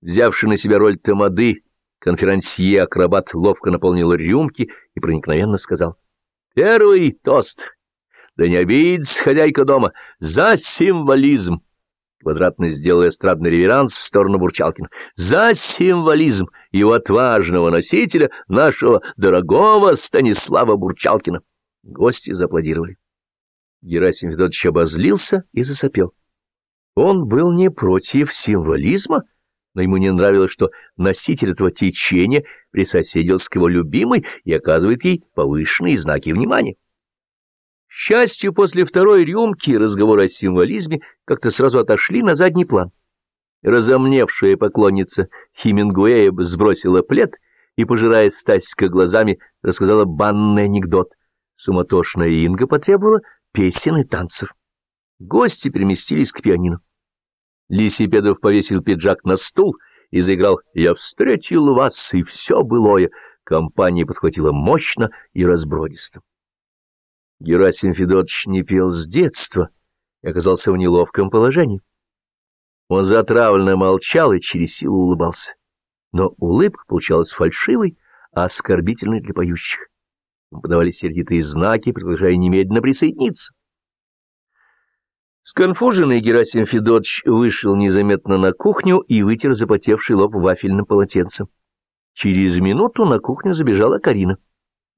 Взявший на себя роль тамады, конферансье-акробат ловко наполнил рюмки и проникновенно сказал. «Первый тост. Да не обидится хозяйка дома. За символизм!» Квадратный сделал эстрадный реверанс в сторону Бурчалкина. «За символизм его отважного носителя, нашего дорогого Станислава Бурчалкина!» Гости зааплодировали. Герасим Федотович обозлился и засопел. Он был не против символизма, но ему не нравилось, что носитель этого течения присоседился к его любимой и оказывает ей повышенные знаки внимания. К счастью, после второй рюмки разговоры о символизме как-то сразу отошли на задний план. Разомневшая поклонница Хемингуэя сбросила плед и, пожирая Стасика глазами, рассказала банный анекдот. Суматошная Инга потребовала песен и танцев. Гости переместились к пианино. Лисипедов повесил пиджак на стул и заиграл «Я встретил вас, и все былое». Компания подхватила мощно и разбродисто. Герасим Федотович не пел с детства и оказался в неловком положении. Он затравленно молчал и через силу улыбался. Но улыбка получалась фальшивой, а оскорбительной для поющих. Подавали сердитые знаки, приглашая немедленно присоединиться. Сконфуженный Герасим Федотович вышел незаметно на кухню и вытер запотевший лоб вафельным полотенцем. Через минуту на кухню забежала Карина.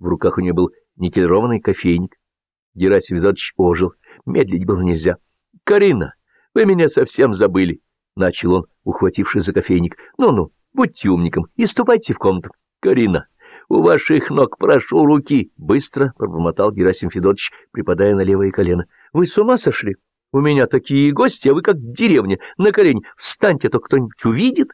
В руках у нее был никелированный кофейник. Герасим Федотович ожил. Медлить было нельзя. — Карина, вы меня совсем забыли, — начал он, ухватившись за кофейник. Ну — Ну-ну, будьте умником и ступайте в комнату. — Карина, у ваших ног прошу руки, — быстро пробормотал Герасим Федотович, припадая на левое колено. — Вы с ума сошли? — у меня такие гости, а вы как деревня, на колени. Встаньте, а то кто-нибудь увидит.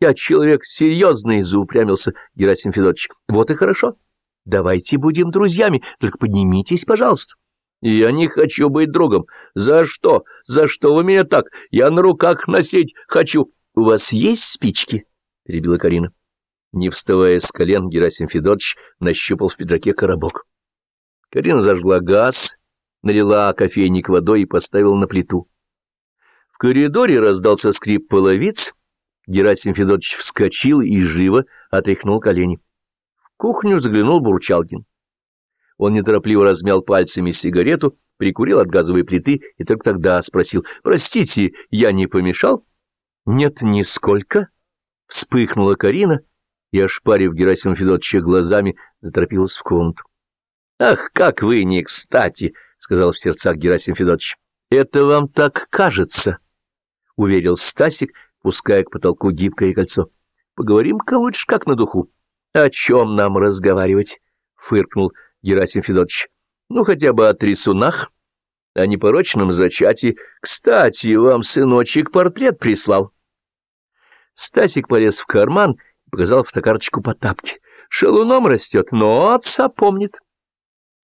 Я человек серьезный, — заупрямился Герасим Федорович. Вот и хорошо. Давайте будем друзьями, только поднимитесь, пожалуйста. Я не хочу быть другом. За что? За что вы меня так? Я на руках носить хочу. У вас есть спички? — перебила Карина. Не вставая с колен, Герасим Федорович нащупал в пиджаке коробок. Карина зажгла газ налила кофейник водой и поставила на плиту. В коридоре раздался скрип половиц, Герасим Федотович вскочил и живо отряхнул колени. В кухню заглянул Бурчалкин. Он неторопливо размял пальцами сигарету, прикурил от газовой плиты и только тогда спросил, «Простите, я не помешал?» «Нет, нисколько», — вспыхнула Карина и, ошпарив Герасима Федотовича глазами, заторопилась в комнату. «Ах, как вы не кстати!» — сказал в сердцах Герасим Федотович. — Это вам так кажется, — уверил Стасик, пуская к потолку гибкое кольцо. — Поговорим-ка лучше как на духу. — О чем нам разговаривать? — фыркнул Герасим Федотович. — Ну, хотя бы о трясунах, о непорочном зачатии. Кстати, вам сыночек портрет прислал. Стасик полез в карман и показал фотокарточку по тапке. Шалуном растет, но отца помнит.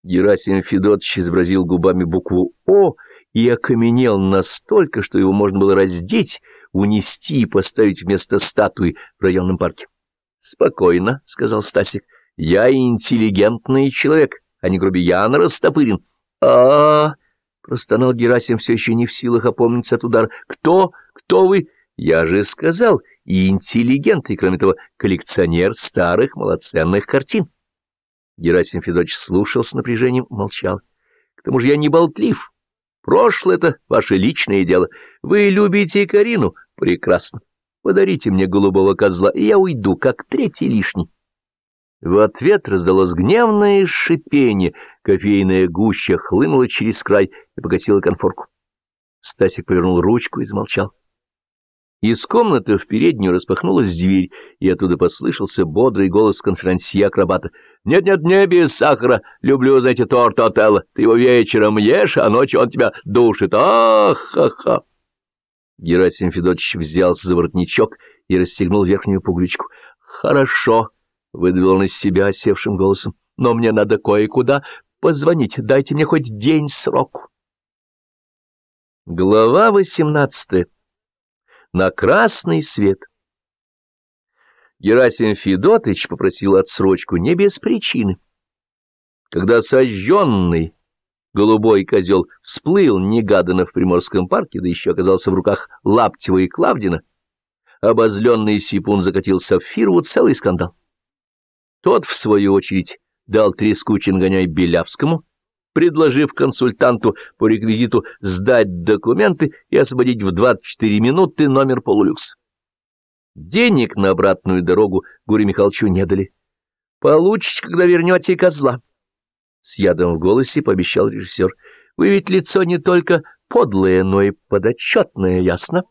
Герасим Федотович изобразил губами букву «О» и окаменел настолько, что его можно было раздеть, унести и поставить вместо статуи в районном парке. — Спокойно, — сказал Стасик, — я интеллигентный человек, а не грубиян растопырен. А-а-а! — простонал Герасим, все еще не в силах опомниться от удара. — Кто? Кто вы? — Я же сказал, и интеллигент, и, кроме того, коллекционер старых малоценных картин. Герасим Федорович слушал с напряжением, молчал. — К тому же я не болтлив. Прошлое — это ваше личное дело. Вы любите Карину? Прекрасно. Подарите мне голубого козла, и я уйду, как третий лишний. В ответ раздалось гневное шипение, кофейная гуща хлынула через край и погасила конфорку. Стасик повернул ручку и замолчал. Из комнаты в переднюю распахнулась дверь, и оттуда послышался бодрый голос конферансье-акробата. «Нет-нет, не без сахара. Люблю, знаете, торт Отелло. Ты его вечером ешь, а ночью он тебя душит. Ах-ха-ха!» Герасим Федотович взялся за воротничок и расстегнул верхнюю пуговичку. «Хорошо», — выдавил он из себя осевшим голосом, — «но мне надо кое-куда позвонить. Дайте мне хоть день сроку». Глава восемнадцатая на красный свет. Герасим Федотыч попросил отсрочку не без причины. Когда сожженный голубой козел всплыл негаданно в Приморском парке, да еще оказался в руках Лаптева и Клавдина, обозленный Сипун закатил Сапфирову целый скандал. Тот, в свою очередь, дал треску Чингоняй Белявскому, предложив консультанту по реквизиту сдать документы и освободить в 24 минуты номер полулюкс. Денег на обратную дорогу Гуре Михайловичу не дали. Получите, когда вернете козла. С ядом в голосе пообещал режиссер. Вы ведь лицо не только подлое, но и подотчетное, ясно?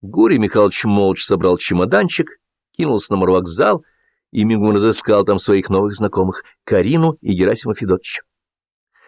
Гурий Михайлович молча собрал чемоданчик, кинулся на морвокзал и мигом разыскал там своих новых знакомых — Карину и Герасима Федотовича.